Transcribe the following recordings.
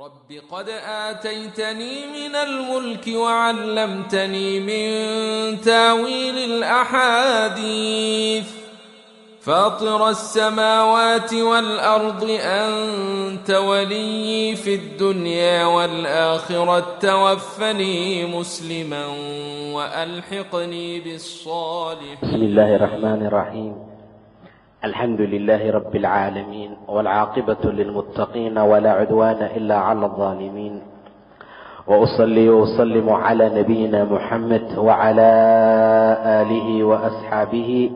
رب قد آتيتني من الملك وعلمتني من تاويل الأحاديث فاطر السماوات والأرض أنت ولي في الدنيا والآخرة توفني مسلما وألحقني بالصالح بسم الله الرحمن الرحيم الحمد لله رب العالمين والعاقبة للمتقين ولا عدوان إلا على الظالمين وأصلي وأسلم على نبينا محمد وعلى آله وأصحابه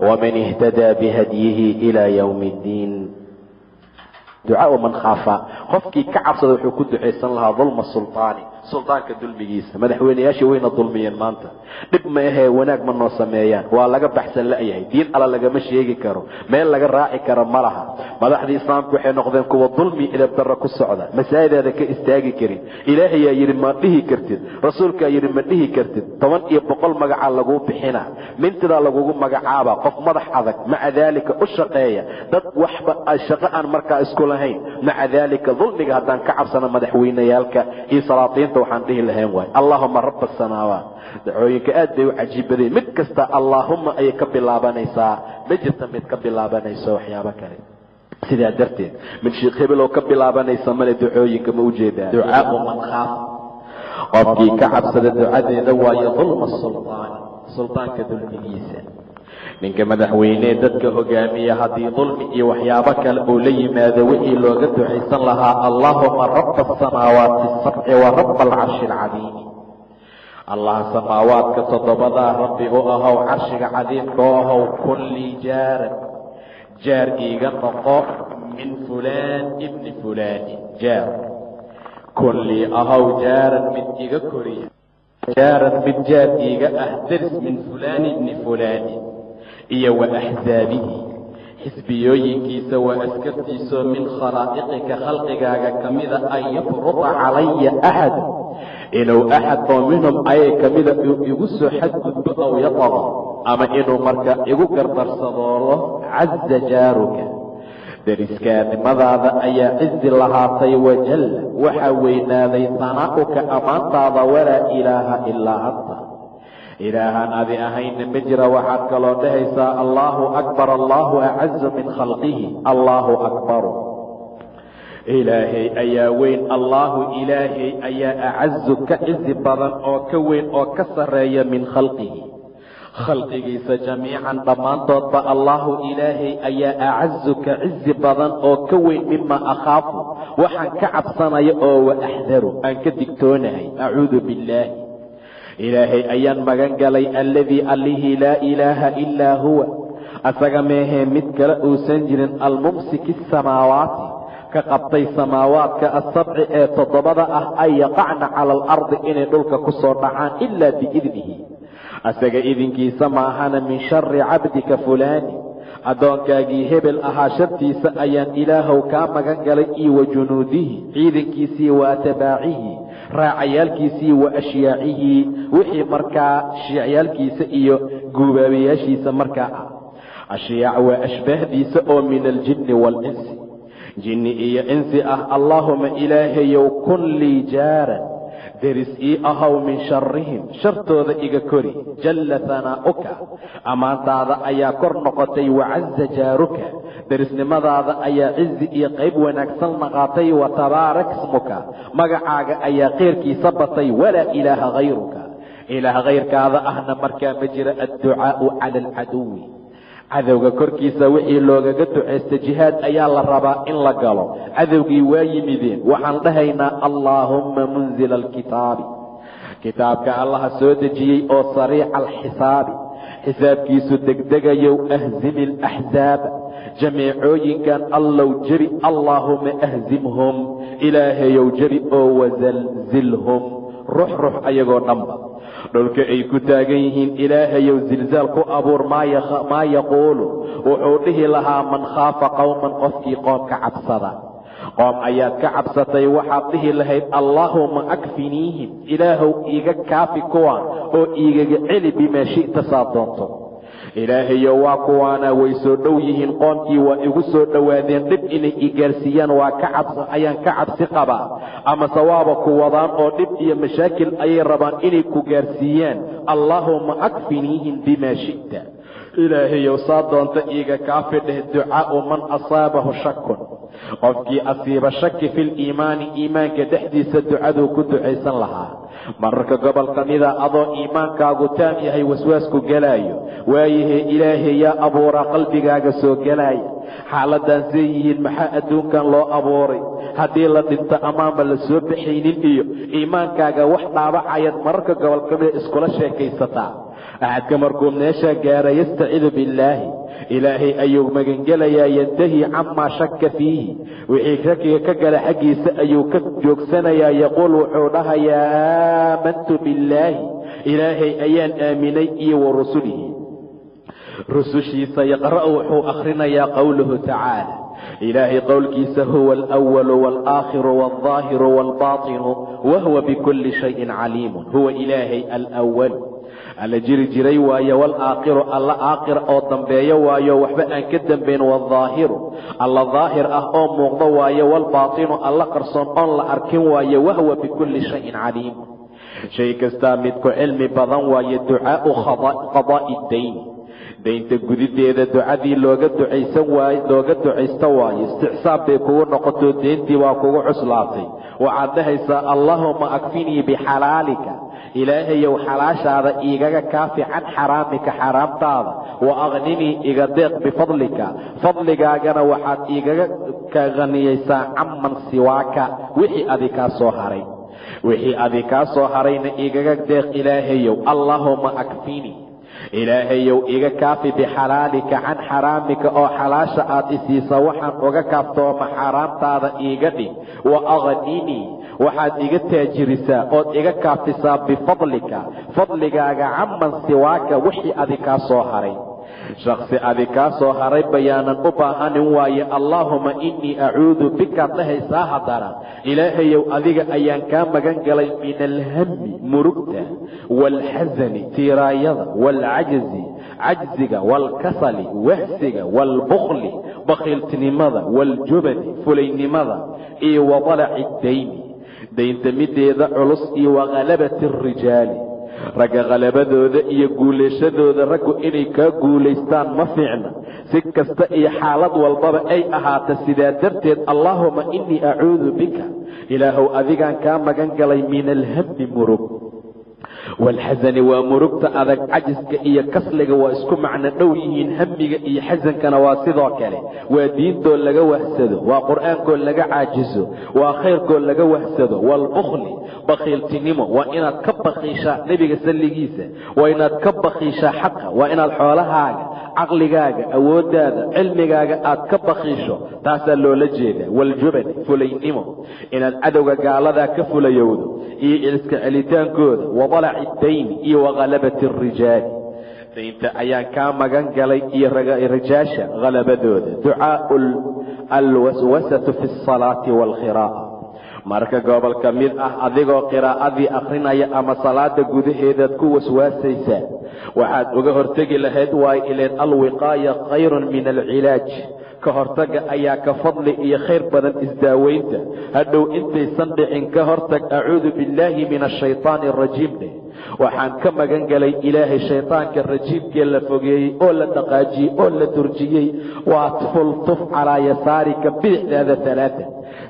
ومن اهتدى بهديه إلى يوم الدين ducaa man khaafa qofkii ka cabsada wuxuu ku ducaysan lahaa dulma sultaani sultaanka dulmigiisa. Madaxweyneyaashii wayna dulmiyeen maanta. Dhib ma ahee wanaag ma noo sameeyaan. Waa laga baxsan la'yahay diin alla lagama sheegi karo. Meel laga raaci karo ma laha. Madaxdii islaamku waxay noqdeen kuwa dulmi idabdarra ku socda. Masaajidaada ka istaagi karin. Ilaahayaa yidhi ma dhihi kartid. Rasuulkaa yidhi ma dhihi kartid. Toban iyo boqol magacaa laguu bixina mintidaa lagugu magacaaba qof madax adag maca daalika u shaqeeya. Dad waxba shaqo aan markaa isku lahayn. Maca daalika dulmiga haddaan ka cabsana madaxweyneyaalka iyo salaatiinta waxaan dhihi lahayn waay. Allaahuma raba asamaawaat dacooyinka aad bay u cajiibadeen mid kasta allaahuma ayay ka bilaabanaysaa ma jirta mid ka bilaabanayso waxyaabo kale. Sidaa darteed mid sheekh hebel ka bilaabanaysa male ducooyinka ma u jeedaa ducaau man khaaf. Qofkii ka cabsada ducadeeda waayo dulma sultaan sultaanka dulmigiisa ninka madaxweynee dadka hogaamiya haddii dulmi iyo waxyaabo kale uu la yimaado wixii looga ducaysan lahaa allaahuma raba asamaawaati asabci wa raba alcarshi alcadiimi allah samaawaadka toddobadaa rabbi u ahow carshiga cadiimka u ahow kun lii jaaran. Jaar iiga noqo min fulaan ibni fulaani jaar. Kun lii ahow jaaran mid iga koriya jaaran mid jaar iiga ah daris min fulaan ibni fulaani iyo wa axsaabihi xisbiyooyinkiisa waa askartiisoo min khalaa'iqika khalqigaaga ka mida an yafruda calaya axad inuu axad oo minhum ayay ka mida uu igu soo xadgudbo aw yaqado ama inuu marka igu gardarsadoolo caza jaaruka dariskaannimadaada ayaa cizi lahaatay wajalla waxaa weynaaday sanaa'uka ammaantaada walaa ilaaha ilaa anta. Ilaahaan adi ahayna ma jira waxaad kaloo dhahaysaa allaahu akbar allaahu acazu min khalqihi allaahu akbaru ilaahay ayaa weyn allaahu ilaahay ayaa acazu ka cizi badan oo ka weyn oo ka sarreeya min khalqihi khalqigiisa jamiican dhammaantoodba allaahu ilaahay ayaa acazu ka cizi badan oo ka weyn mima akhaafu. Waxaan ka cabsanaya oo wa axdaru aan ka digtoonahay. Acuudu billaahi. Ilaahay ayaan magan galay alladii allihii laa ilaaha ilaa huwa. Asaga meehee mid kale uusan jirin almumsiki asamaawaati ka qabtay samaawaadka asabci ee toddobada ah ay yaqacna cala alardi inay dhulka ku soo dhacaan ilaa biidnihi asaga idinkiisa maahana min shari cabdika fulaani addoonkaagii hebel ahaa shartiisa ayaan ilaahow kaa magan galay iyo wa junuudihi ciidankiisii wa atbaacihi raacayaalkiisii wa ashyaacihi wixii markaa shiicyaalkiisa iyo guubaabayaashiisa markaa ah. Ashyaac waa ashbaahdiisa oo min aljinni waalinsi jinni iyo insi ah allaahuma ilaahayow kun lii jaaran deris ii ahow min sharihim shartooda iga kori. Jalla hanaa'uka ammaantaada ayaa kor noqotay wacaza jaaruka. Derisnimadaada ayaa cizi iyo qayb wanaagsan naqaatay wa tabaarak smuka magacaaga ayaa keyrkiisa batay walaa ilaaha hayruka ilaah kayrkaada ahna markaa ma jira adducaa'u cala alcaduwi cadowga korkiisa wixii loogaga ducaysta jihaad ayaa la rabaa in la galo. Cadowgii waa yimideen. Waxaan dhahaynaa allaahumma munzila alkitaabi. Kitaabka allaha soo dejiyey oo sariica alxisaabi. Xisaabkiisu degdegayow ahzimi alaxsaaba jamiicooyinkan allow jeri allaahuma ahzimhum. Ilaahayow jeri oo wasalzilhum rux rux ayagoo dhanba dhulka ay ku taagan yihiin ilaahayow zilzaal ku abuur maa yaquulu? Wuxuu dhihi lahaa man khaafa qowman qofkii qoom ka cabsada. Qoom ayaad ka cabsatay waxaad dhihi lahayd allaahuma akfiniihim ilaahow iiga kaafi kuwan oo iigaga celi bimaa shi'ta saa doonto ilaahayo waa kuwaana way soo dhow yihiin qoomkii waa igu soo dhowaadeen dhib inay i gaarsiiyaan waa ayaan ka cabsi qabaa. Amase waaba ku wadaan oo dhib iyo mashaakil ayay rabaan inay ku gaarsiiyaan. Allaahuma akfiniihim bimaa shi'ta. Ilaahayow saa doonta iiga kaafi dheh ducaa'u man asaabahu shakun qofkii asiiba shaki filiimaani iimaanka dhexdiisa ducaduu ku ducaysan lahaa mararka gobol ka mida adoo iimaankaagu taam yahay waswaasku gelaayo. Waayahee ilaahay yaa abuuraa qalbigaaga soo gelaaya. Xaaladaan see yihiin maxaa adduunkan loo abuuray? Haddii la dhinto amaanba la soo baxaynin iyo iimaankaaga wax dhaabacayaad mararka gobol mida iskula sheekaysataa. Axadka markuu meeshaa gaara yastacidu billaahi. Ilaahay ayuu magangelayaa yantahi camaa shakka fiihi. Wixii shakiga ka gala xaggiisa ayuu ka joogsanayaa yaquul wuxuu dhahayaa aamantu billaahi. Ilaahay ayaan aaminay iyo wa rusulihi. Rusushiisa yaqra'u wuxuu akhrinayaa qowlahu tacaala. Ilaahay qowlkiisa huwa alwalu walaakhiru walظaahiru waalbaatinu wahuwa bikulli shayin caliimun. Huwa ilaahay alwalu alla jiri jiray waayo walaakhiru alla aakhir oo dambeeyo waayo waxba aan ka dambayn waaldaahiru alla daahir ah oo muuqdo waayo waalbaatinu alla qarsoon oon la arkin waayo wahwa bikulli shayin caliim shay kastaa midku cilmi badan waayo ducaa'u qadaa'i dayn. Daynta gudideeda ducadii looga ducaysan waayo looga ducaysto waayo isticsaab bay kugu noqotoo deyntii waa kugu cuslaatay. Waxaad dhahaysaa allaahuma akfinii bixalaalika. Ilaahayow xalaashaada iigaga kaafi can xaraamika xaaraamtaada wa akninii iga deeq bifadlika. Fadligaagana waxaad iigaga ka haniyaysaa caman siwaaka. Wixii adi kaa soo haray wixii adi kaa soo harayna igaga deeq ilaahayow allaahuma akfinii ilaahayow iga kaafi bixalaalika can xaraamika oo xalaasha aad isiisa waxaan uga kaaftooma xaaraamtaada iiga dhig. Wa akninii waxaad iga taajirisaa ood iga kaafisaa bifadlika fadligaaga caman siwaaka wixii adi kaa soo haray shaksi adi kaa soo haray bayaanan u baahanin waaye allaahuma innii acuudu bikaad dhahaysaa haddana ilaahayow adiga ayaan kaa magan galay min alhammi murugta waalxasani tiiraayada waalcajzi cajziga waalkasali wahsiga waalbukhli bakhiiltinimada waaljubani fulaynimada iyo wadalaci dayni. Daynta mideeda culus iyo wakhalabati arijaali ragga khalabadooda iyo guulayshadooda raggu inay kaa guulaystaan ma fiicna. Si kasta iyo xaalad walbaba ay ahaata sidaa darteed allaahuma innii acuudu bika. Ilaahow adigaan kaa magan galay min alhammi murug waalxasani waa murugta adag cajiska iyo kasliga waa isku macno dhow yihiin hamiga iyo xasankana waa sidoo kale waa diintoo laga wahsado waa qur'aankoo laga caajiso waa khayrkoo laga wahsado waalbukhli bakhiiltinimo waa inaad ka bakhiishaa nebiga salligiisa waa inaad ka bakhiishaa xaqa waa inaad xoolahaaga caqligaaga awooddaada cilmigaaga aad ka bakhiisho taasaa loola jeedaa. Waljubani fulaynimo inaad cadowga gaaladaa ka fulayowdo iyo iska celitaankooda wadalaci dayni iyo wakhalabati arijaali daynta ayaan kaa magan galay iyo rijaasha halabadooda ducaau alwaswasatu fi asalaati waalkhiraa'a marka gobol ka mid ah adigoo qiraa'adii akhrinaya ama salaada gudaheedaad ku waswaasaysaa waxaad uga hortegi lahayd waayo ileen alwiqaaya khayrun min alcilaaj ka hortagga ayaa ka fadli iyo khayr badan isdaaweynta hadhow intaysan dhicin ka hortag acuudu billaahi min ashaytaani arajiim dheh. Waxaan ka magan galay ilaahay shaytaanka rajiimkee la fogeeyey oo la dhaqaajiyey oo la durjiyey waa fultuf calaa yasaarika bidixdaada alaata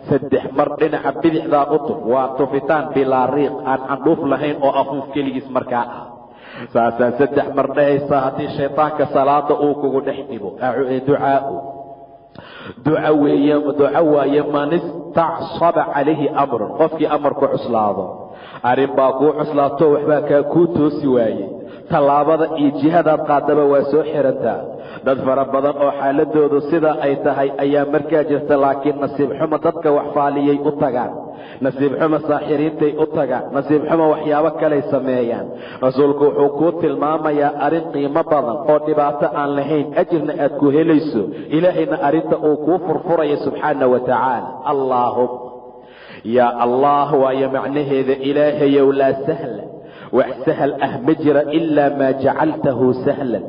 saddex mar dhinaca bidixdaa u tuf waa tufitaan bilaa riiq. Aan candhuuf lahayn oo afuuf keligiis markaa ah. Saasaa saddex mar dhahaysaa haddii shaytaanka salaada uu kugu dhex dhibo. Ducaau duco waaye man istacsaba calayhi amrun. Qofkii amarku cuslaado. Arrin baa kuu cuslaato waxbaa kaa kuu toosi waayey tallaabada iyo jihadaad qaadaba waa soo xirantaa dad fara badan oo xaaladoodu sidaa ay tahay ayaa markaa jirta laakiin nasiib xumo dadka wax faaliyay u tagaan. Nasiib xumo saaxiriintay u tagaan. Nasiib xumo waxyaabo kaley sameeyaan. Rasuulku wuxuu kuu tilmaamayaa arrin qiimo badan oo dhibaato aan lahayn. Ajirna aad ku helayso. Ilaahayna arrinta uu kuu furfuraya subxaana wa tacaala allaahum yaa allah waayo macnaheeda ilaahayow laa sahla. Wax sahal ah ma jira ilaa maa jacaltahu sahlan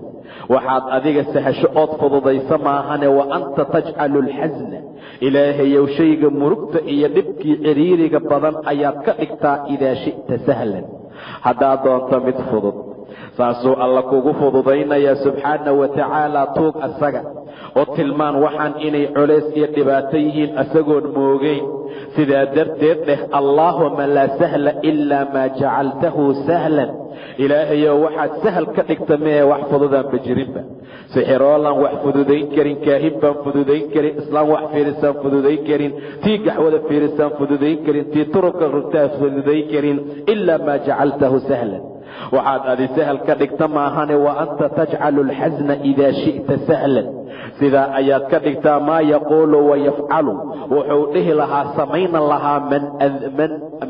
waxaad adiga sahasho ood fududaysa maahane wa anta tajcalu alxasna ilaahayow shayga murugta iyo dhibkii ciriiriga badan ayaad ka dhigtaa idaa shi'ta sahlan. Haddaad doonto mid fudud saasuu alla kugu fududaynayaa subxaana wa tacaala tuug asaga oo tilmaan waxaan inay culays iyo dhibaato yihiin asagoon moogeyn. Sidaa darteed dheh allaahuma laa sahla ilaa maa jacaltahu sahlan. Ilaahayow waxaad sahal ka dhigta mee wax fududaanba jirinba. Sixiroolaan wax fududayn karin kaahin baan fududayn karin islaam wax fiirisaan fududayn karin tii gaxwada fiirisaan fududayn karin tii turubka rugtaa fududayn karin ilaa maa jacaltahu sahlan waxaad adi sahal ka dhigta maahane wa anta tajcalu alxasna idaa shi'ta sahlan. Sidaa ayaad ka dhigtaa maa yaquulu wayafcalu wuxuu dhihi lahaa samaynan lahaa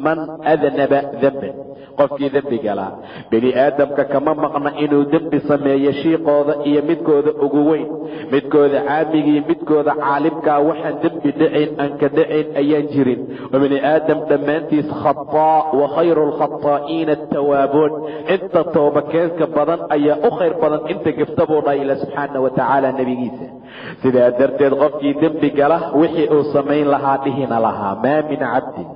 man adnaba demban qofkii dembi galaa bini aadamka kama maqna inuu dembi sameeyo shiiqooda iyo midkooda ugu weyn. Midkooda caamigii midkooda caalimkaa waxaan dembi dhacayn aan ka dhacayn ayaan jirin. Bini aadam dhammaantiis khataa wa khayru lkhataa'iina atawaabuun inta toobakeenka badan ayaa u khayr badan inta gefta buu dhaha ila subxaana wa tacaala nebigiisa. Sidaa darteed qofkii dembi gala wixii uu samayn lahaa dhihina lahaa maa min cabdin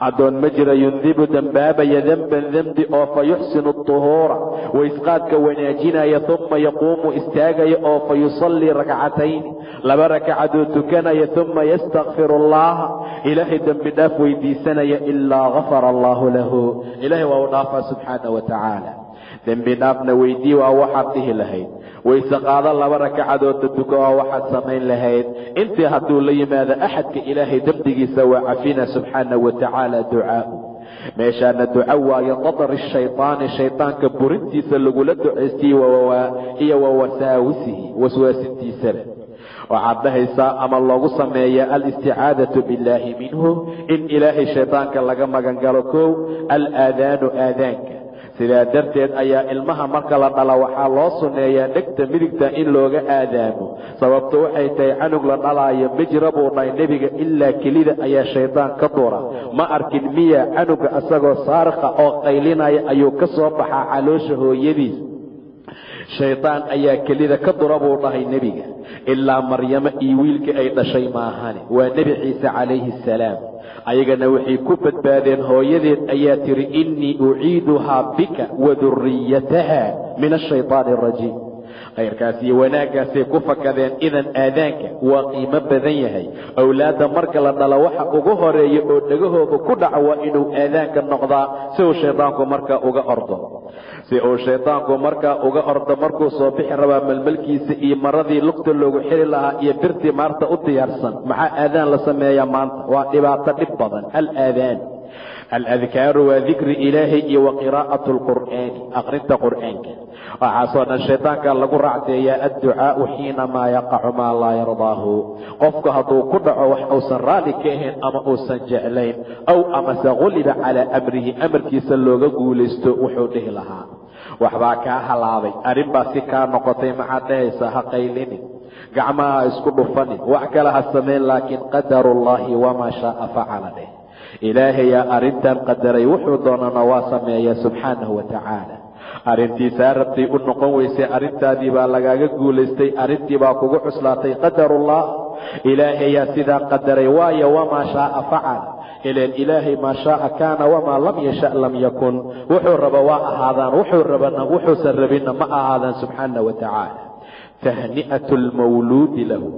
addoon ma jira yundibu dembaabaya demban dembi oo fa yuxsinu tuhuura. Waysqaadka wanaajinaya uma yaquumu istaagaya oo fa yusallii laba rakcaduu tukanaya uma yastakfiru allaha ilaahay dembi dhaaf weydiisanaya ilaa gafara allahu lahu. Ilahay waa u dhaafaa subxaana wa tacaala dembi dhaafna weydii waa waxaad dhihi lahayd wayse qaado laba rakacadoodda duko waa waxaad samayn lahayd. Intii hadduu la yimaado axadka ilaahay dembigiisa waa cafina subxaana wa tacaala ducaau meeshaana duco waayo qadari shaydaani shaydaanka burintiisa lagula ducaystiyey iyo wa wasaawisihi waswaasintiisaba waxaad dhahaysaa ama loogu sameeyaa alisticaadatu billaahi minhu in ilaahay shaydaanka laga magan galo kow alaadaanu aadaanka sidaa darteed ayaa ilmaha marka la dhala waxaa loo sunneeyaa dhegta midigta in looga aadaamo. Sababto waxay tahay canug la dhalaayo mijra buu dhahay nebiga ilaa kelida ayaa shaydaan ka dura ma arkin miya canuga isagoo saarikha oo qaylinaya ayuu ka soo baxaa caloosha hooyadiis. Shaydaan ayaa kelida ka dura buu dhahay nebiga. Ilaa maryamo iyo wiilkii ay dhashay maahane waa nebi ciise calayhi asalaam ayagana waxay ku badbaadeen hooyadeed ayaa tidhi innii uciiduhaa bika wa duriyataha min ashaytaani arajiim khayrkaas iyo wanaaggaasay ku fakadeen idan aadaanka waa qiimo badan yahay. Owlaadda marka la dhalo waxa ugu horreeya oo dhegahooda ku dhaca waa inuu aadaanka noqdaa si uu shaydaanku markaa uga ordo. Si uu shaydaanku markaa uga ordo markuu soo bixi rabaa malmalkiisa iyo maradii lugta loogu xiri lahaa iyo birtii maarta u diyaarsan maxaa aadaan la sameeyaa maanta? Waa dhibaato dhib badan. Alaadaan aladkaaru waa dikri ilaahay iyo wa qiraa'atu lqur'aani aqrinta qur'aanka waxaasoo dhan shaydaanka lagu racdeeyaa adducaau xiinamaa yaqacu maa laa yardaahu qofku hadduu ku dhaco wax uusan raalli ka ahayn ama uusan jeclayn aw amase quliba calaa amrihi amarkiisa looga guulaysto wuxuu dhihi lahaa waxbaa kaa halaabay arrin baa si kaa noqotay maxaad dhahaysaa ha qaylinin gacmaha ha isku dhufanin wax kale ha samayn laakiin qadarullaahi wamaa shaaa facala dheh ilaahayaa arrintan qadaray wuxuu doonana waa sameeya subxaanahu wa tacaala arrintiisaa rabtay u noqon weysay arrintaadii baa lagaaga guulaystay arrintii baa kugu cuslaatay qadarullah. Ilaahayaa sidaa qadaray waayo wamaa shaaa facal ileen ilaahay maa shaaa kaana wamaa lam yasha lam yakun. Wuxuu raba waa ahaadaan wuxuu rabana wuxuusan rabinna ma ahaadaan subxaana wa tacaala tahni'atu lmawluudi lahu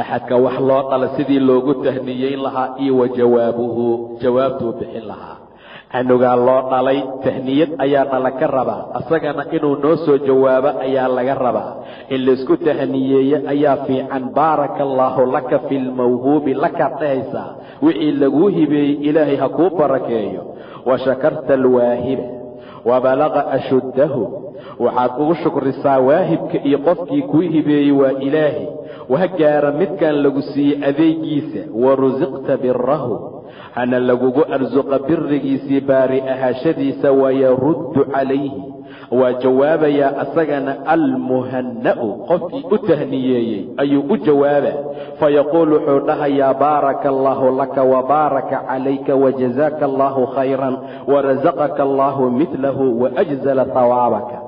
axadka wax loo dhala sidii loogu tahniyeyn lahaa iyo wa jawaabuhu jawaabtuu bixin lahaa. Canugaa loo dhalay tahniyad ayaana laga rabaa. Asagana inuu noo soo jawaabo ayaa laga rabaa. In laysku tahniyeeye ayaa fiican. Baaraka allaahu laka fi lmawhuubi lakaad dhahaysaa wixii laguu hibeeyey ilaahay ha kuu barakeeyo. Wa shakarta alwaahiba wa balaqa ashuddahu waxaad ugu shukrisaa waahibka iyo qofkii kuu hibeeyey waa ilaahay. Waa gaara midkan lagu siiyey adeegiisa wa rusiqta birahu hana lagugu arsuqa birigiisii baari ahaashadiisa wayaruddu calayhi. Waa jawaabayaa asagana almuhanna'u. Qofkii u tahniyeeyey ayuu u jawaabaa. Fayaquul wuxuu dhahayaa baaraka allaahu laka wabaaraka calayka wajazaaka allaahu khayran warasaqaka allaahu midlahu waajzala hawaabaka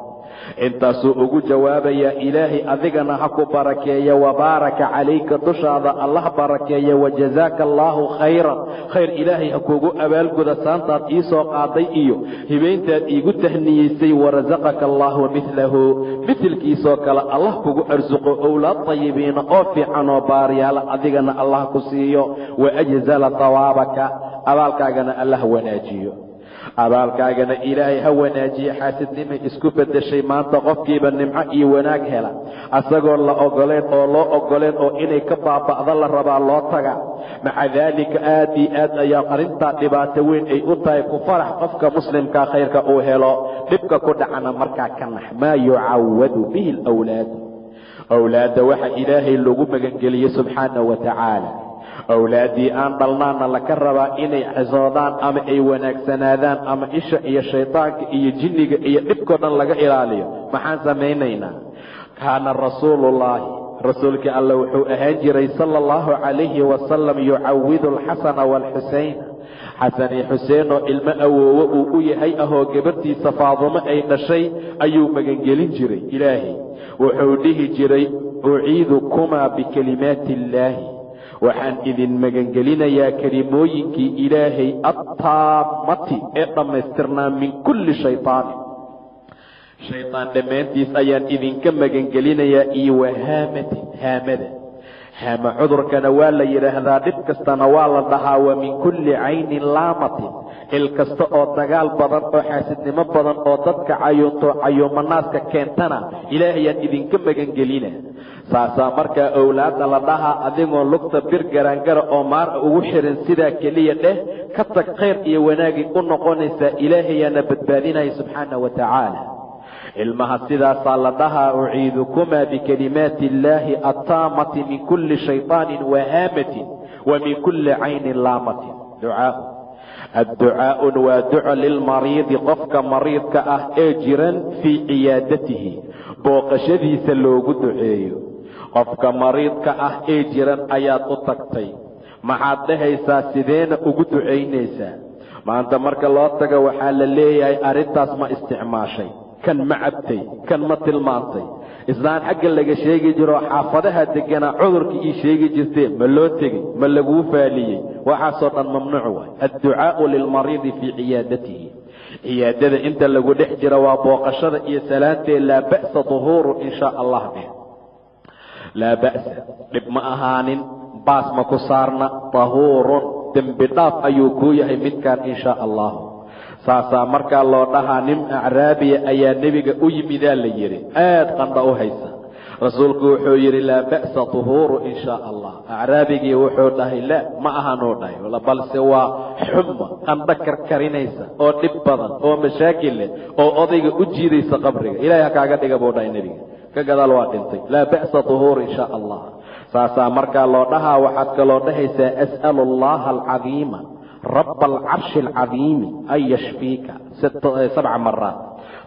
intaasuu ugu jawaabayaa ilaahay adigana ha ku barakeeya wabaaraka calayka dushaada allah barakeeya wajazaaka allaahu khayran. Khayr ilaahay ha kuugu abaalguda saantaad ii soo qaaday iyo hibayntaad iigu tahniyeysay warasaqaka allaahu midlahu mitilkiisoo kale allah kugu arsuqo owlaad tayibiina oo fiican oo baariyaala adigana allah ku siiyo waajzala tawaabaka. Abaalkaagana allah wanaajiyo abaalkaagana ilaahay ha wanaajiye xaasidnimay isku beddeshay maanta qofkiiba nimco iyo wanaag hela. Asagoo la ogoleen oo loo ogoleen oo inay ka baaba'da la rabaa loo taga. Maca daalika aad iyo aad ayaa arrintaa dhibaato weyn ay u tahay ku farax qofka muslimkaa khayrka uu helo. Dhibka ku dhacana markaa ka nax. Maa yucawadu bihi alawlaadu awlaadda waxa ilaahay lagu magangeliyey subxaana wa tacaala awlaaddii aan dhalnaana laka rabaa inay xisoodaan ama ay wanaagsanaadaan ama isha iyo shaydaanka iyo jinniga iyo dhibkao dhan laga ilaaliyo maxaan samaynaynaa? Kaana rasuuluullaahi rasuulkii alle wuxuu ahaan jiray sala allahu calayhi wasalam yucawidu alxasana waalxusayna xasan iyo xuseen oo ilmo awoowo uu u yahay ahoo gabarhtiisa faadumo ay dhashay ayuu magangelin jiray ilaahay. Wuxuu dhihi jiray uciidukumaa bikalimaati illaahi waxaan idin magangelinayaa kelimooyinkii ilaahay attaamati ee dhammaystirnaa min kulli shaytaanin shaydaan dhammaantiis ayaan idinka magangelinayaa iyo wahaamatin haamada haama cudurkana waa la yidhaahdaa dhib kastana waa la dhahaa wa min kulli caynin laamatin. Il kasta oo dagaal badan oo xaasidnimo badan oo dadka cayuunto cayuumanaaska keentana ilaahayaan idinka magangelina. Saasaa markaa owlaadda la dhahaa adigoo lugta bir garaangara oo maara ugu xirin sidaa keliya dheh ka tag khayr iyo wanaagay u noqonaysaa ilaahayaana badbaadinaya subxaana wa tacaala ilmaha sidaasaa la dhahaa uciidukumaa bikalimaati illaahi attaamati min kulli shayطaanin wahaamatin wa min kulli caynin laamatin. Ducaau. Adducaa'un waa duco lilmariidi qofka mariidka ah ee jiran fii ciyaadatihi booqashadiisa loogu duceeyo. Qofka mariidka ah ee jiran ayaad u tagtay. Maxaad dhahaysaa sideena ugu ducaynaysaa? Maanta marka loo tago waxaa la leeyahay arrintaas ma isticmaashay kan ma cabtay kan ma tilmaantay. Islaan xagga laga sheegi jiroo xaafadaha degganaa cudurkii ii sheegi jirtee ma loo tegey ma laguu faaliyey. Waxaasoo dhan mamnuuc waay. Adducaa'u lilmariidi fii ciyaadatihi. Ciyaadada inta lagu dhex jira waa booqashada iyo salaantee laa ba'sa duhuuru in shaa allah dheh laa ba'sa dhib ma ahaanin baas ma ku saarna tahuurun dembi dhaaf ayuu kuu yahay midkaan in shaa allahu saasaa markaa loo dhahaa nin acraabiya ayaa nebiga u yimidaa la yidhi aad qandha u haysa. Rasuulku wuxuu yidhi laa ba'sa tuhuuru in shaa allah. Acraabigii wuxuu dhahay la ma ahanuu dhahay. Balse waa xuma qandho karkarinaysa oo dhib badan oo mashaakil leh oo odayga u jiidaysa qabriga. Ilahay ha kaaga dhiga buu dhahay nebiga. Ka gadaal waa dhintay. Laa ba'sa tuhuuru in shaa allah. Saasaa markaa loo dhahaa waxaad kaloo dhahaysaa as'alu allaha alcadiima raba alcarshi alcadiimi an yashfiika sabca maraat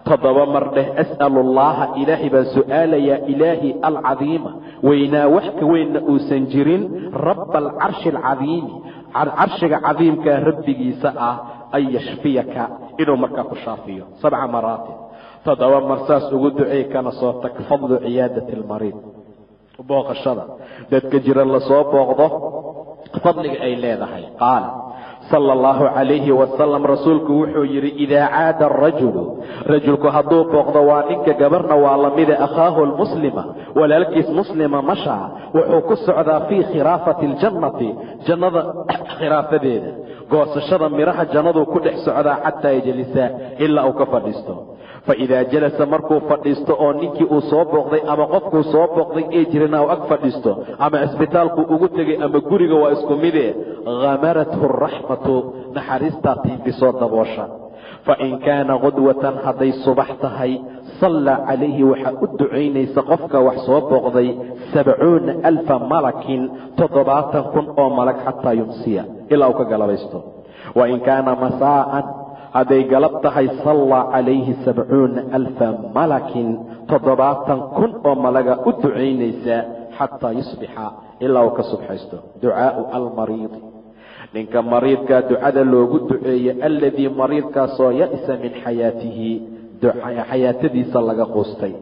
toddoba mar dheh as'alu allaha ilaahay baan su'aalayaa ilaahi alcadiima weynaa wax ka weynna uusan jirin rabba alcarshi alcadiimi carshiga cadiimkaa rabbigiisa ah an yashfiyaka inuu markaa ku shaafiyo sabca maraatin toddoba mar saas ugu ducey kana soo tag fadlu ciyaadati almariid booqashada dadka jira la soo booqdo fadliga ay leedahay qaala sala allahu calayhi wasalam rasuulku wuxuu yidhi idaa caada arajulu rajulku hadduu booqdo waa ninka gabarna waa lamida akhaahu lmuslima walaalkiis muslima mashaa wuxuu ku socdaa fii khilaafati aljannati jannada khilaafadeeda goosashada midhaha jannaduu ku dhex socdaa xataa yajlisaa ilaa uu ka fadhiisto faidaa jalasa markuu fadhiisto oo ninkii uu soo booqday ama qofkuu soo booqday ee jirana uu ag fadhiisto ama cisbitaalkuu ugu tegay ama guriga waa isku mide hamarathu araxmatu naxariistaa tiifisoo daboosha fain kaana qudwatan hadday subax tahay sallaa calayhi waxaa u ducaynaysa qofka wax soo booqday sabcuuna alfa malakin toddobaatan kun oo malag xataa yumsiya ilaa uu ka galabaysto wain kaana masaa'an hadday galab tahay sallaa calayhi sabcuuna alfa malakin toddobaatan kun oo malaga u ducaynaysaa xataa yusbixa ilaa uu ka subxaysto. Ducaau almariidi ninka mariidkaa ducada loogu duceeye alladii mariidkaasoo ya'sa min xayaatihi xayaatadiisa laga quustay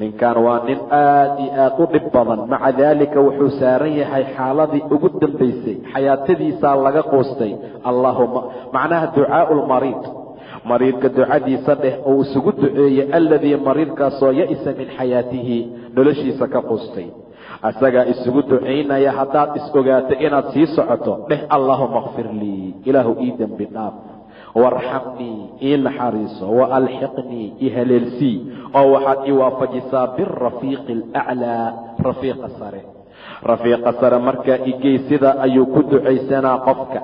ninkan waa nin aad iyo aad u dhib badan. Maca daalika wuxuu saaran yahay xaaladii ugu dambaysay. Xayaatadiisaa laga quustay allaahuma macnaha ducaau lmariid mariidka ducadiisa dheh oo isugu duceeyey alladii mariidkaasoo ya-isa min xayaatihi noloshiisa ka quustay asagaa isugu ducaynaya haddaad is ogaato inaad sii socoto dheh allaahuma kfir lii ilaahu ii dembi dhaaf waarxamnii ii naxariiso wa alxiqnii ii haleelsii oo waxaad ii waafajisaa birafiiqi alaclaa rafiiqa sare rafiiqa sare markaa igey sidaa ayuu ku ducaysanaa qofka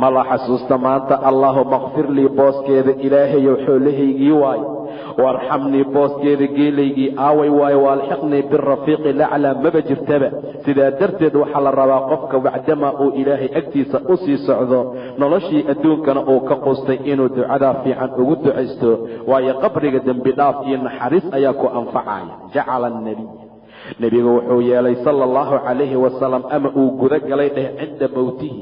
ma la xasuusta maanta allaahuma kfir lii booskeeda ilaahayow xoolahaygii waayo waarxamnii booskeeda geelaygii aaway waayo waalxiqnii birafiiqi laclaa maba jirtaba. Sidaa darteed waxaa la rabaa qofka bacdamaa uu ilaahay agtiisa u sii socdo noloshii adduunkana uu ka qustay inuu ducadaa fiican ugu ducaysto waayo qabriga dembi dhaaf iyo naxariis ayaa ku anfacaya. Jacala annebiy nebigu wuxuu yeelay sala allahu calayhi wasalam ama uu guda galay dheh cinda mowtihi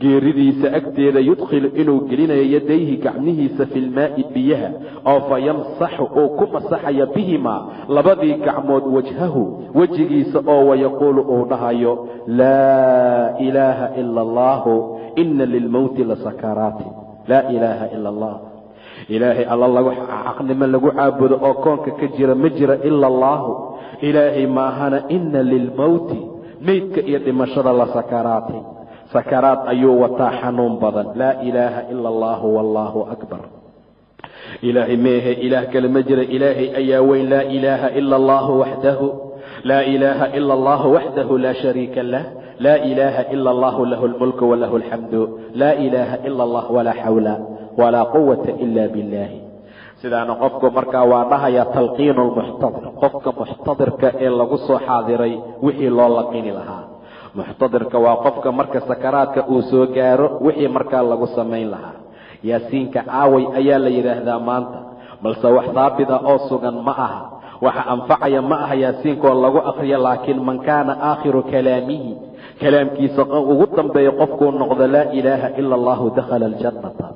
geeridiisa agteeda yudkhilu inuu gelinayo yadayhi gacmihiisa fi lmaa'i biyaha oo fa yamsaxu uu ku masaxayo bihimaa labadii gacmood wajhahu wejigiisa oo wayaquulu uu dhahayo laa ilaaha ila allaahu ina lilmowti lasakaraati laa ilaaha ila allah. Ilaahay alla lagu xaqnimo lagu caabudo oo koonka ka jira ma jira ila allaahu ilaahay maahana ina lilmowti meydka iyo dhimashada la sakaraati sakaraad ayuu wataa xanuun badan. Laa ilaaha ila allaahu wallaahu akbar. Ilaahay meehe ilaah kale ma jira. Ilaahay ayaa weyn. Laa ilaaha ila allaahu waxdahu laa ilaaha ila allahu waxdahu laa shariika lah. Laa ilaaha ila allahu lahu lmulku walahu alxamdu laa ilaaha ila allah walaa xawla walaa quwata ila billahi. Sidaana qofku markaa waa dhahaya talqiinu lmuxtadir qofka muxtadirka ee lagu soo xaadiray wixii loo laqini lahaa muxtadirka waa qofka marka sakaraadka uu soo gaaro wixii markaa lagu samayn lahaa. Yaasiinka caaway ayaa la yidhaahdaa maanta balse wax haabit ah oo sugan ma aha. Waxa anfacaya ma aha yaasiinkaoo lagu akriyo laakiin man kaana aakhiru kalaamihi kalaamkiisa ugu dambeeya qofkuu noqdo laa ilaaha ila allahu dakhala aljannata.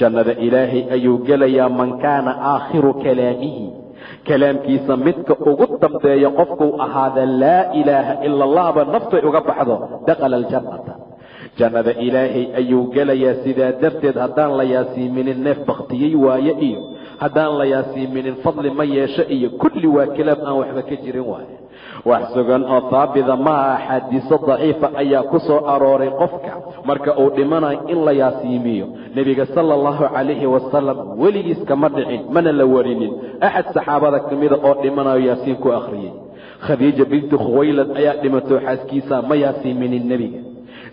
Jannada ilaahay ayuu gelayaa man kaana aakhiru kalaamihi kalaamkiisa midka ugu dambeeya qofkuu ahaada laa ilaaha ila allahba naftay uga baxdo dakhala aljannata. Jannada ilaahay ayuu gelayaa sidaa darteed haddaan la yaasiiminin neef bakhtiyey waaye iyo haddaan la yaasiiminin fadli ma yeesho iyo kulli waa kalaam aan waxba ka jirin waaye wax sugan oo haabida maaha axaadiiso daciifa ayaa ku soo arooray qofka. Marka uu dhimanayo in la yaasiimiyo nebiga sala allahu calayhi wasalam weligiis kama dhicin mana la warinin. Axad saxaabada ka mida oo dhimanayo yaasiin ku akhriyey khadiija binti khuwaylad ayaa dhimatoo xaaskiisa ma yaasiiminin nebiga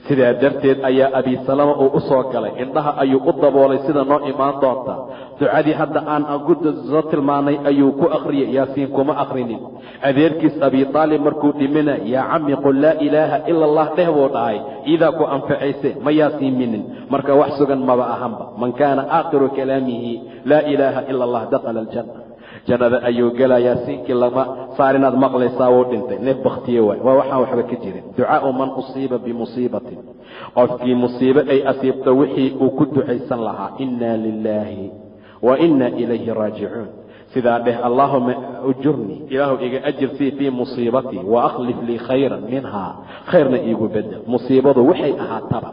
sidaa darteed ayaa abisalama uu u soo galay. Indhaha ayuu u daboolay sida noo imaan doonta. Ducadii hadda aan agudda soo tilmaanay ayuu ku akhriyay. Yaasiin kuma akhrinin. Adeerkiis abi taalib markuu dhimina yaa cami qul laa ilaaha ila allah dheh buu dhahay. Iidaa ku anfacayse ma yaasiiminin marka wax sugan maba ahanba. Man kaana aakhiru kalaamihi laa ilaaha ila allah dakhala aljanna jannada ayuu gelayaa siinkii lama saar inaad maqlaysaa wuu dhintay. Neef bakhtiye waay. Waa waxaan waxba ka jirin. Ducaau man usiiba bimusiibatin qofkii musiibo ay asiibto wixii uu ku ducaysan lahaa. Inna lilaahi wa inna ilayhi raajicuun. Sidaa dheh allaahuma ujurnii ilaahu iga ajirsii fii musiibatii wa akhlif lii khayran minhaa. Khayrna iigu bedel. Musiibadu waxay ahaataba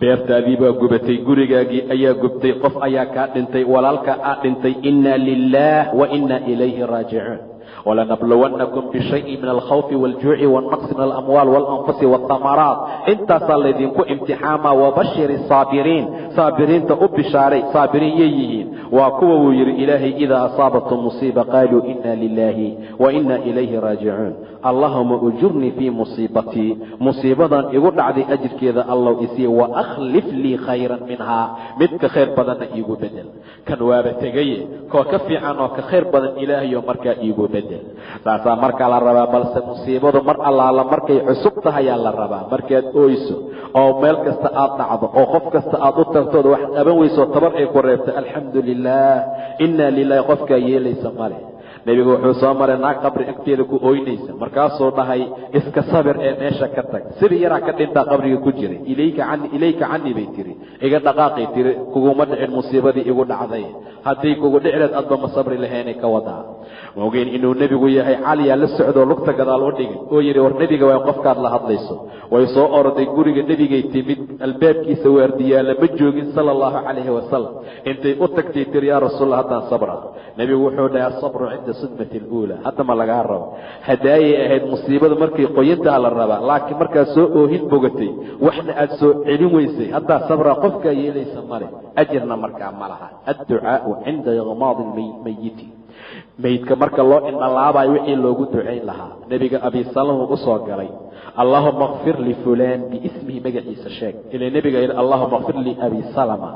beertaadii baa gubatay gurigaagii ayaa gubtay qof ayaa kaa dhintay walaalkaa aa dhintay inna lilaah wa inna ilayhi raajicuun walanabluwannakum bishayin min alkhawfi waaljuuci waalnaqsi min alamwaal waalanfusi waaltamaraat intaasaa laydinku imtixaamaa wabashir asaabiriin saabiriinta u bishaaray saabiriin yay yihiin waa kuwa wuu yidhi ilaahay idaa asaabatum musiiba qaaluu inna lilaahi wa inna ilayhi raajicuun allahuma ujurnii fii musiibatii musiibadan igu dhacday ajirkeeda allow isii wa akhlif lii khayran minhaa midka khayr badanna iigu bedel kan waaba tegaye koo ka fiican oo ka khayr badan ilaahayo markaa iigu bedel saasaa markaa la rabaa balse musiibadu mar allaala markay cusub tahayaa la rabaa. Markaad ooyso oo meel kasta aad dhacdo oo qof kasta aad u tagtood wax qaban weyso tabar ay ku reebto alxamdu lilaah inna lilaahi qofkaa yeelaysa male. Nebigu wuxuu soo maray naag qabri agteeda ku ooynaysa. Markaasuu dhahay iska sabir ee meesha ka tag. Sibi yaraa ka dhintaa qabriga ku jiray. Ilayka canii bay tiri. Iga dhaqaaqay tiri. Kuguma dhicin musiibadii igu dhacday hadday kugu dhicleed adba ma sabri lahaynay ka wadaa maogeyn inuu nebigu yahay caliyaa la socdoo lugta gadaal u dhigin oo yidhi war nebiga waa qofkaad la hadlayso. Way soo orday guriga nebigay timid albaabkiisa waardiyaala ma joogin sala allahu calayhi wasalam intay u tagtay tiri yaa rasuulla haddaan sabra. Nebigu wuxuu dhahay asabru cinda sudmati aluulaa. Hadda ma lagaa rabo. Hadaayay ahayd musiibada markay qoyantaha la rabaa laakiin markaad soo oohin bogatay waxna aad soo celin weysay haddaa sabra qofkaa yeelaysa male ajirna markaa ma laha. Adducaau cinda iqmaadi lmayiti meydka marka loo indhalaabayo wixii loogu ducayn lahaa. Nebiga abisalama u soo galay allahuma kfir lifulaan biismihi magaciisa sheeg. Ila nebiga yidhi allahuma kfir liabi salama.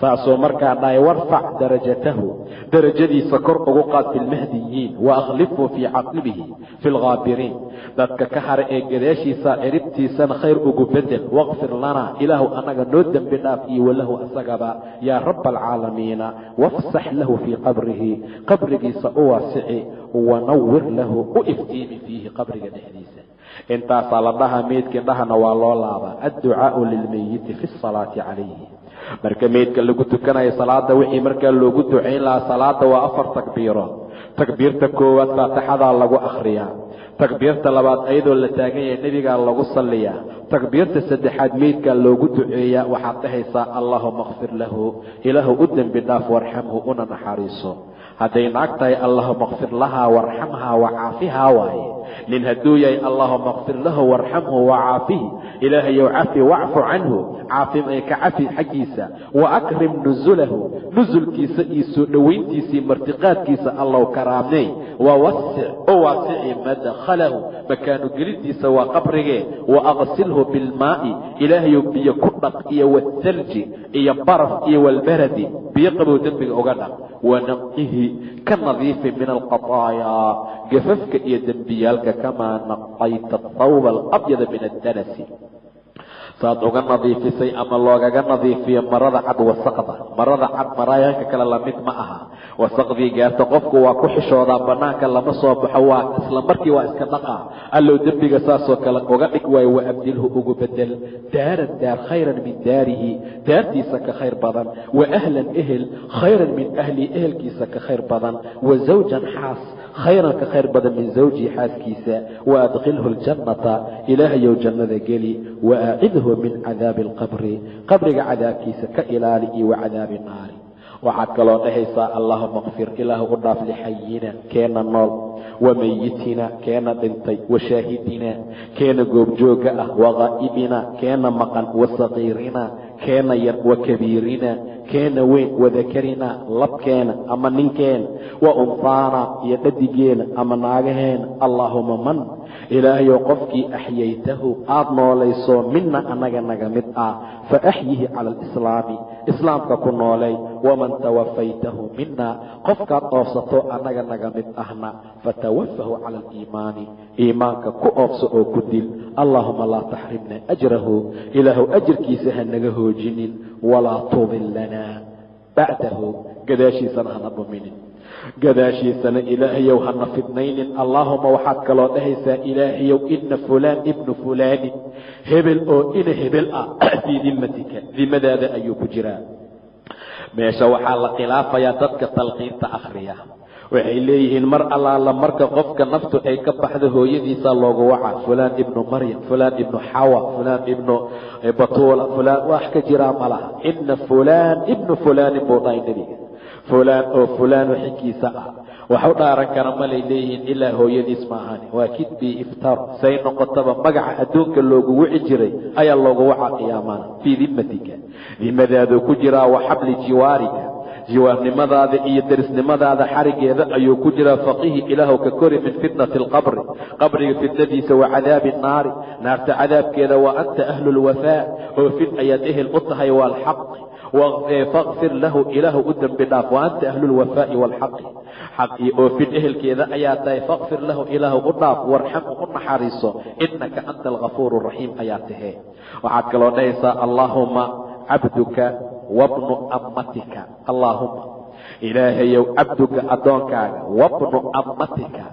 Saasuu markaa dhahay warfac darajatahu. Darajadiisa kor ugu qaad fi lmahdiyiin wa akhlifhu fii caqibihi fi lghaabiriin dadka ka hara ee gadaashiisa ciribtiisana khayr ugu bedel waqfir lana ilaahu annaga noo dembi dhaaf iyo walahu asagaba yaa raba alcaalamiina wafsax lahu fii qabrihi. Qabrigiisa u waasici wanawir lahu u iftiimi fiihi qabriga dhexdiisa intaasaa la dhahaa meydkii dhahana waa loo laabaa. Adducaau lilmeyiti fi salaati calayhi. Marka meydka lagu tukanayo salaada wixii markaa loogu ducayn lahaa salaada waa afar takbiirood. Takbiirta koowaad faatixadaa lagu akhriyaa. Takbiirta labaad ayadoo la taagan yahay nebigaa lagu salliyaa. Takbiirta saddexaad meydkaa loogu duceeyaa. Waxaad dhahaysaa allaahuma kfir lahu. Ilaahu u dembi dhaaf warxamhu una naxariiso hadday naag tahay allahuma kfir lahaa warxamhaa wacaafihaa waaye. Nin hadduu yahay allahuma kfir lahu warxamhu wacaafihi ilaahayow cafi wacfu canhu caafim ay ka cafi xaggiisa wa akrim nusulahu nusulkiisa iyo soo dhowayntiisii martiqaadkiisa allow karaamney wa wasic u waasici madkhalahu makaanu gelintiisa waa qabrigee wa aqsilhu bilmaa'i ilaahayow biyo ku dhaq iyo wathalji iyo baraf iyo walbaradi biyo qabow dembiga uga dhaq wanaqihi ka nadiifi min alqataayaa gafafka iyo dembiyaalka kamaa naqayta thawba alabyada min addanasi saad uga nadiifisay ama loogaga nadiifiyo marada cad wasaqda. Marada cad maraayanka kale la mid ma aha. Wasaqdii gaarta qofku waa ku xishoodaa bannaanka lama soo baxo waa isla markii waa iska dhaqaa. Allow dembiga saasoo kale uga dhig waayo wa abdilhu ugu bedel. Daaran daar khayran min daarihi daartiisa ka khayr badan. Wa ahlan ehel khayran min ahlihi ehelkiisa ka khayr badan. Wa zawjan xaas khayran ka khayr badan min zawjihi xaaskiisa wa adkhilhu ljannata ilaahayow jannada geli wa aacidhu min cadaabi alqabri qabriga cadaabkiisa ka ilaali iyo wa cadaabi naari waxaad kaloo dhahaysaa allahuma kfir ilaahu u dhaaf lixayina keena nool wa mayitina keena dhintay wa shaahidina keena goobjooga ah wa ghaa'ibina keena maqan wa saqiirina keena yar wa kabiirina keena weyn wadakarina labkeena ama ninkeena wa unfaana iyo dhadigeena ama naagaheena. Allaahuma man ilaahayow qofkii axyaytahu aad noolayso mina annaga naga mid ah fa axyihi cala alislaami islaamka ku noolay waman tawafaytahu mina qofkaad oofsato annaga naga mid ahna fatawafahu cala aliimaani iimaanka ku oofso oo ku dil allaahuma laa taxrimna ajrahu ilaahu ajirkiisa ha naga hoojinin walaa tudilana bacdahu gadaashiisana hana dhuminin gadaashiisana ilaahayow hana fidnaynin allaahuma waxaad kaloo dhahaysaa ilaahayow ina fulaan ibnu fulaanin hebel oo ina hebel ah fii dimatika dimadaada ayuu ku jiraa. Meesha waxaa la khilaafayaa dadka talqiinta akhriya. Waxay leeyihiin mar allaala marka qofka naftu ay ka baxdo hooyadiisaa loogu waca. Fulaan ibnu maryam fulaan ibnu xawa fulaan ibnu batuula fulaan wax ka jiraa ma laha ina fulaan ibnu fulaanin buu dhahay nebiga fulaan oo fulaan xigkiisa ah. Wax u dhaaran kara malay leeyihiin ilaa hooyadiis maahani waa kidbii iftaar say noqotaba magaca adduunka loogu wici jiray ayaa loogu wacaa qiyaamana fii dimatika dimadaaduu ku jiraa wa xabli jiwaarika jiwaarnimadaada iyo derisnimadaada xarigeeda ayuu ku jiraa faqihi ilaahu ka kori min fitnati alqabri. Qabriga fitnadiisa wa cadaabi naari. Naarta cadaabkeeda wa anta ahlu lwafaa oo fid ayaad ehel u tahay waalxaqi fakfir lahu ilaahu u dembi dhaaf. Wa anta ahlu lwafaa'i waalxaqi xaqii oofin ehelkeeda ayaa tahay fakfir lahu ilaahu u dhaaf. Warxamhu u naxariiso. Inaka anta algafuuru raxiim ayaa tahee waxaad kaloo dhahaysaa allaahuma cabduka wabnu ammatika. Allaahuma ilaahayow cabduka addoonkaaga wabnu ammatika.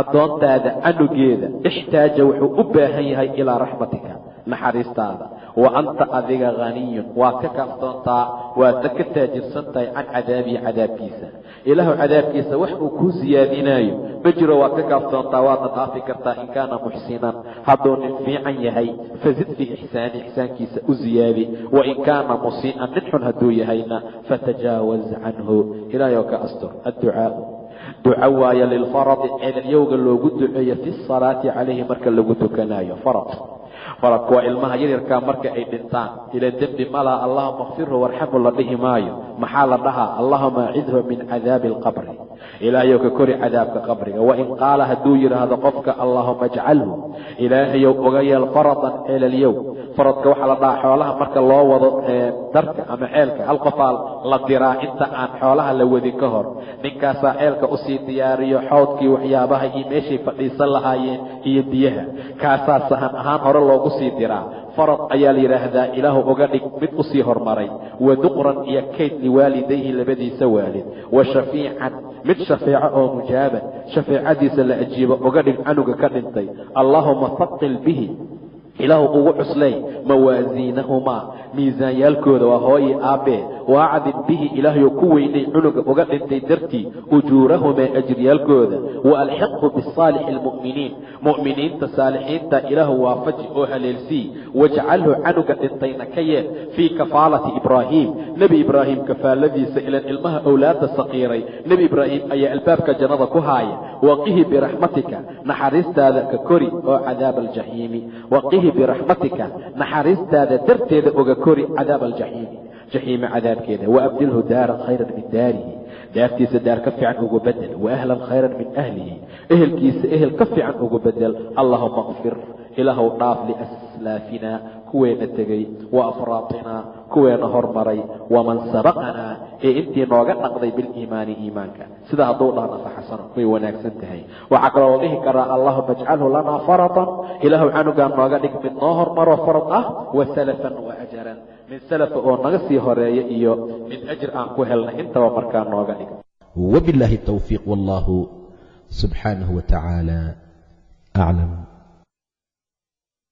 Addoontaada canugeeda ixtaaja wuxuu u baahan yahay ilaa raxmatika naxariistaada. Wa anta adiga haniyun waa ka kaaftoontaa waadna ka taajirsan tahay can cadaabii cadaabkiisa ilaahu cadaabkiisa wax uu kuu siyaadinaayo ma jiro waad ka kaaftoontaa waadna dhaafi kartaa in kaana muxsinan hadduu nin fiican yahay fazid fii ixsaani ixsaankiisa u ziyaadi wain kaana musii'an nin xun hadduu yahayna fatajaawaz canhu ilaahay oo ka astur adducaau duco waayo lilfaradi ceelalyowga loogu duceeyo fi salaati calayhi marka lagu tukanaayo farad waa ilmaha yaryarkaa marka ay dhintaan ila dembi malaa allahuma kfirhu warxamhu la dhihi maayo. Maxaa la dhahaa? Allahuma acidhu min cadaabi alqabri ilaahayow ka kori cadaabka qabriga. Wain qaala hadduu yidhaahdo qofka allahuma ajcalhu ilaahayow uga yeel faradan ceelalyow. Faradka waxaa la dhahaa xoolaha marka loo wado darka ama ceelka. Hal qofaa la diraa inta aan xoolaha la wadin ka hor. Ninkaasaa ceelka u sii diyaariyo xawdkii waxyaabaha iyo meeshay fadhiisan lahaayeen iyo biyaha. Kaasaa sahan ahaan hore loogu sii diraa farad ayaa la yidhaahdaa ilaahu uga dhig mid u sii hormaray wa duqran iyo kayd liwaalidayhi labadiisa waalid wa shafiican mid shafeeco oo mujaaban shafeecadiisa la ajiibo uga dhig canuga ka dhintay allaahuma faqil bihi ilaahu ugu cuslay mawaasiinahumaa miisaanyaalkooda waa hooyi aabbee wa acdib bihi ilaahayou ku weynay cunuga uga dhintay dartii ujuurahumaa ajriyaalkooda. Wa alxiqhu bisaalixi almu'miniin. Mu'miniinta saalixiinta ilaahu waafaji oo haleelsii wajcalhu canuga dhintayna ka yeel. Fii kafaalati ibraahiim nebi ibraahim kafaaladiisa ilan ilmaha owlaadda saqiiray. Nebi ibraahim ayaa albaabka jannada ku haaya. Waqihi biraxmatika naxariistaada ka kori oo cadaaba aljaxiimi waqihi biraxmatika naxariistaada darteeda oga kori cadaab aljaxiimi jaxiima cadaabkeeda waabdilhu daaran khayran min daarihi. Daartiisa daar ka fiican ugu bedel wa ahlan khayran min ahlihi. Ehelkiisa ehel ka fiican ugu bedel allahuma kfir ilaahow dhaaf liaslaafina kuweena tegey wa afraatinaa kuweena hormaray waman sabaqanaa ee intii nooga dhaqday biliimaani iimaanka. Sida hadduu dhaha nasaxasano way wanaagsan tahay. Waxaa kaloo dhihi karaa allahuma ajcalhu lanaa faratan. Ilaahow canugaa nooga dhig mid noo hormaro farad ah wa salafan wa ajaran mid salafa oo naga sii horreeya iyo mid ajir aan ku helna intaba markaa nooga dhig. Wbilaahi towfiiq wallahu subxaanahu wa aclam